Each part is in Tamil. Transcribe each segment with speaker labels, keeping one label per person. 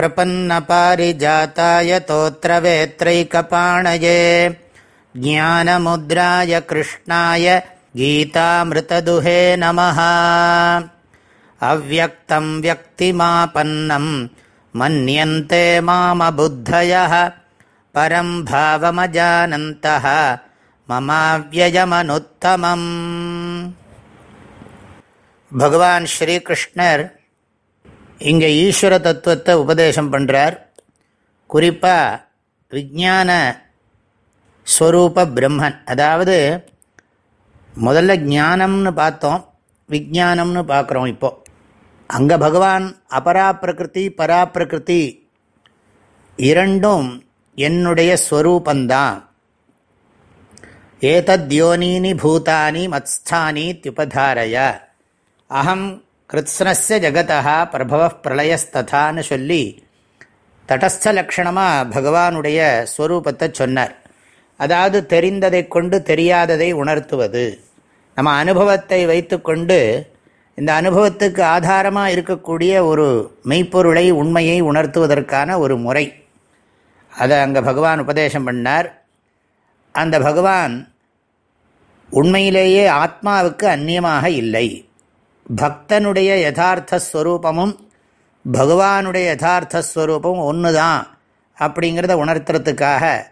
Speaker 1: प्रपन्नपारिजाताय तोत्रवेत्रैकपाणये। ज्ञानमुद्राय कृष्णाय गीतामृतदुहे नमः। अव्यक्तम् व्यक्तिमापन्नम् मन्यन्ते मामबुद्धयः। परम् भावमजानन्तः ममाव्ययमनुत्तमम्। भगवान् श्रीकृष्णर् இங்கே ஈஸ்வர தத்துவத்தை உபதேசம் பண்ணுறார் குறிப்பாக விஜான ஸ்வரூப பிரம்மன். அதாவது முதல்ல ஞானம்னு பார்த்தோம் விஜானம்னு பார்க்குறோம் இப்போது அங்கே பகவான் அபராப்பிரகிருதி பராப்பிரகிருதி இரண்டும் என்னுடைய ஸ்வரூபந்தான். ஏதத்யோனீனி பூதானி மத்ஸ்தானி தியுபதாரய அகம் கிருத்ஸ்னஸ்ய ஜகதா பிரபவ பிரளயஸ்ததான்னு சொல்லி தடஸ்த லக்ஷணமாக பகவானுடைய ஸ்வரூபத்தை சொன்னார். அதாவது தெரிந்ததை கொண்டு தெரியாததை உணர்த்துவது. நம்ம அனுபவத்தை வைத்துக்கொண்டு இந்த அனுபவத்துக்கு ஆதாரமாக இருக்கக்கூடிய ஒரு மெய்ப்பொருளை உண்மையை உணர்த்துவதற்கான ஒரு முறை. அதை அங்கே பகவான் உபதேசம் பண்ணார். அந்த பகவான் உண்மையிலேயே ஆத்மாவுக்கு அந்நியமாக இல்லை. பக்தனுடைய யதார்த்த ஸ்வரூபமும் பகவானுடைய யதார்த்த ஸ்வரூபமும் ஒன்று தான் அப்படிங்கிறத உணர்த்துறதுக்காக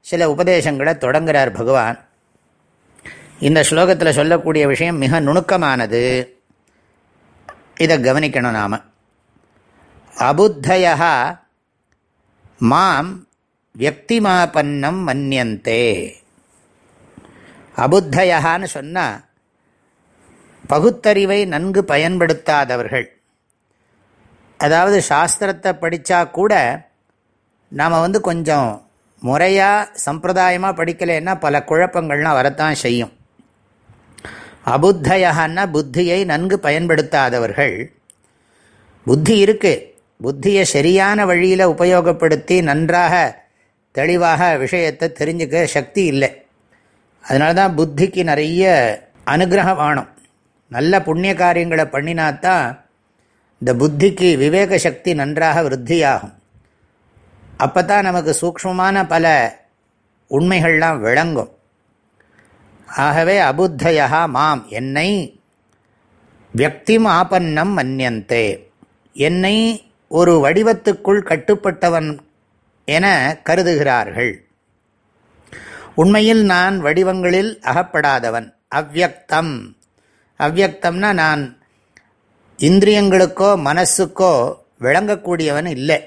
Speaker 1: சில உபதேசங்களை தொடங்குகிறார் பகவான். இந்த ஸ்லோகத்தில் சொல்லக்கூடிய விஷயம் மிக நுணுக்கமானது. இதை கவனிக்கணும் நாம். அபுத்தயா மாம் வியக்திமாபன்னம் மன்னியந்தே அபுத்தயான்னு சொன்னால் பகுத்தறிவை நன்கு பயன்படுத்தாதவர்கள். அதாவது சாஸ்திரத்தை படித்தா கூட நாம் வந்து கொஞ்சம் முறையாக சம்பிரதாயமாக படிக்கலைன்னா பல குழப்பங்கள்லாம் வரத்தான் செய்யும். அபுத்தயான்னா புத்தியை நன்கு பயன்படுத்தாதவர்கள். புத்தி இருக்குது புத்தியை சரியான வழியில் உபயோகப்படுத்தி நன்றாக தெளிவாக விஷயத்தை தெரிஞ்சுக்க சக்தி இல்லை. அதனால தான் புத்திக்கு நிறைய அனுகிரகம் வேணும். நல்ல புண்ணிய காரியங்களை பண்ணினாத்தான் இந்த புத்திக்கு விவேக சக்தி நன்றாக விருத்தியாகும். அப்போ தான் நமக்கு சூக்மமான பல உண்மைகள்லாம் விளங்கும். ஆகவே அபுத்தயா மாம் என்னை வியக்திம் ஆபன்னம் மன்னியந்தே என்னை ஒரு வடிவத்துக்குள் கட்டுப்பட்டவன் என கருதுகிறார்கள். உண்மையில் நான் வடிவங்களில் அகப்படாதவன் அவ்வக்தம் அவ்வக்தம்னா நான் இந்திரியங்களுக்கோ மனசுக்கோ விளங்கக்கூடியவன் இல்லை.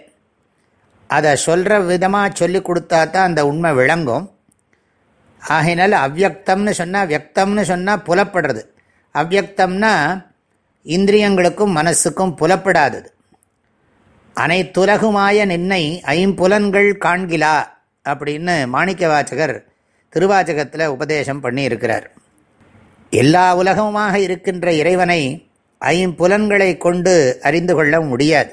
Speaker 1: அதை சொல்கிற விதமாக சொல்லி கொடுத்தா தான் அந்த உண்மை விளங்கும். ஆகையினால் அவ்வக்தம்னு சொன்னால் வியக்தம்னு சொன்னால் புலப்படுறது. அவ்வக்தம்னா இந்திரியங்களுக்கும் மனசுக்கும் புலப்படாதது. அனைத்துலகுமாய நின்னை ஐம்புலன்கள் காண்கிலா அப்படின்னு மாணிக்க வாச்சகர் திருவாச்சகத்தில் உபதேசம் பண்ணி இருக்கிறார் எல்லா உலகமுமாக இருக்கின்ற இறைவனை ஐம்புலன்களை கொண்டு அறிந்து கொள்ள முடியாது.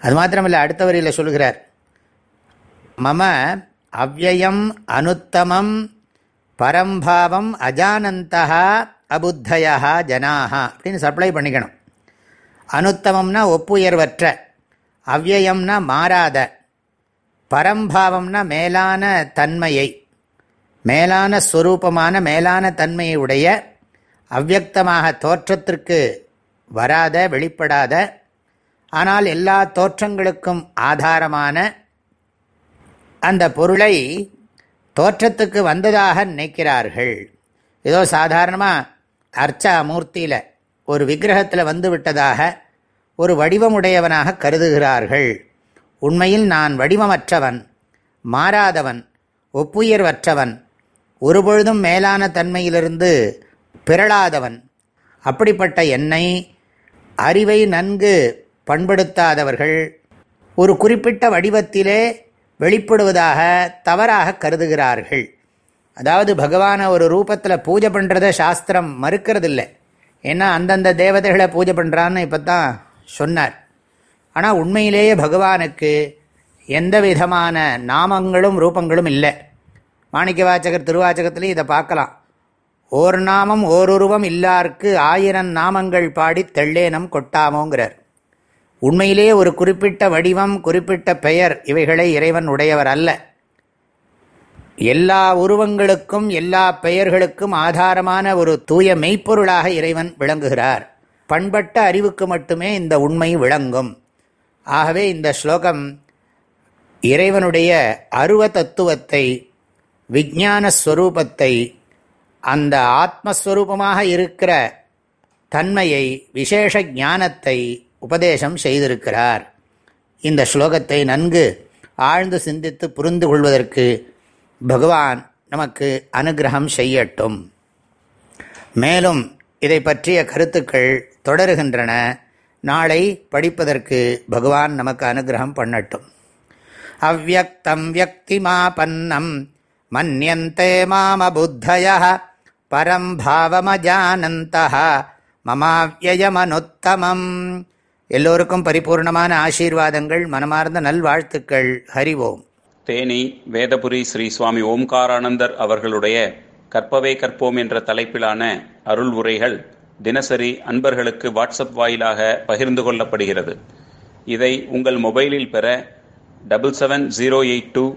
Speaker 1: அது மாத்திரமில்லை அடுத்த வரியில் சொல்கிறார். மம அவ்வயம் அனுத்தமம் பரம்பாவம் அஜானந்தா அபுத்தயா ஜனாக அப்படின்னு சப்ளை பண்ணிக்கணும். அனுத்தமம்னா ஒப்புயர்வற்ற அவ்வயம்னா மாறாத பரம்பாவம்னா மேலான தன்மையை. மேலான ஸ்வரூபமான மேலான தன்மையை உடைய அவ்வக்தமாக தோற்றத்திற்கு வராத வெளிப்படாத ஆனால் எல்லா தோற்றங்களுக்கும் ஆதாரமான அந்த பொருளை தோற்றத்துக்கு வந்ததாக நினைக்கிறார்கள். ஏதோ சாதாரணமாக அர்ச்சா மூர்த்தியில் ஒரு விக்கிரகத்தில் வந்து விட்டதாக ஒரு வடிவமுடையவனாக கருதுகிறார்கள். உண்மையில் நான் வடிவமற்றவன் மாறாதவன் ஒப்புயர்வற்றவன் ஒருபொழுதும் மேலான தன்மையிலிருந்து பிறளாதவன் அப்படிப்பட்ட என்னை அறிவை நன்கு பண்படுத்தாதவர்கள் ஒரு குறிப்பிட்ட வடிவத்திலே வெளிப்படுவதாக தவறாக கருதுகிறார்கள். அதாவது பகவானை ஒரு ரூபத்தில் பூஜை பண்ணுறத சாஸ்திரம் மறுக்கிறதில்லை. ஏன்னா அந்தந்த தேவதைகளை பூஜை பண்ணுறான்னு இப்போ தான் சொன்னார். ஆனால் உண்மையிலேயே பகவானுக்கு எந்த விதமான நாமங்களும் ரூபங்களும் இல்லை. மாணிக்க வாச்சகர் திருவாச்சகத்திலையும் இதை பார்க்கலாம். ஓர் நாமம் ஓருருவம் இல்லார்க்கு ஆயிரம் நாமங்கள் பாடி தெள்ளேனம் கொட்டாமோங்கிறார். உண்மையிலே ஒரு குறிப்பிட்ட வடிவம் குறிப்பிட்ட பெயர் இவைகளை இறைவன் உடையவர் அல்ல. எல்லா உருவங்களுக்கும் எல்லா பெயர்களுக்கும் ஆதாரமான ஒரு தூய மெய்ப்பொருளாக இறைவன் விளங்குகிறார். பண்பட்ட அறிவுக்கு மட்டுமே இந்த உண்மை விளங்கும். ஆகவே இந்த ஸ்லோகம் இறைவனுடைய அருவ தத்துவத்தை விஜானஸ்வரூபத்தை அந்த ஆத்மஸ்வரூபமாக இருக்கிற தன்மையை விசேஷ ஞானத்தை உபதேசம் செய்திருக்கிறார். இந்த ஸ்லோகத்தை நன்கு ஆழ்ந்து சிந்தித்து புரிந்து கொள்வதற்கு பகவான் நமக்கு அனுகிரகம் செய்யட்டும். மேலும் இதை பற்றிய கருத்துக்கள் தொடருகின்றன. நாளை படிப்பதற்கு பகவான் நமக்கு அனுகிரகம் பண்ணட்டும். அவ்வக்தம் வியக்திமாபன்னம் மன்யந்தே மாமபுத்தய பரம் பாவமஜானந்த மமாவியமனுத்தமம் எல்லோருக்கும் பரிபூர்ணமான ஆசீர்வாதங்கள் மனமார்ந்த நல்வாழ்த்துக்கள். ஹரி ஓம்.
Speaker 2: தேனி வேதபுரி ஸ்ரீ சுவாமி ஓம்காரானந்தர் அவர்களுடைய கற்பவே கற்போம் என்ற தலைப்பிலான அருள் உரைகள் தினசரி அன்பர்களுக்கு வாட்ஸ்அப் வாயிலாக பகிர்ந்து கொள்ளப்படுகிறது. இதை உங்கள் மொபைலில் பெற double seven zero eight two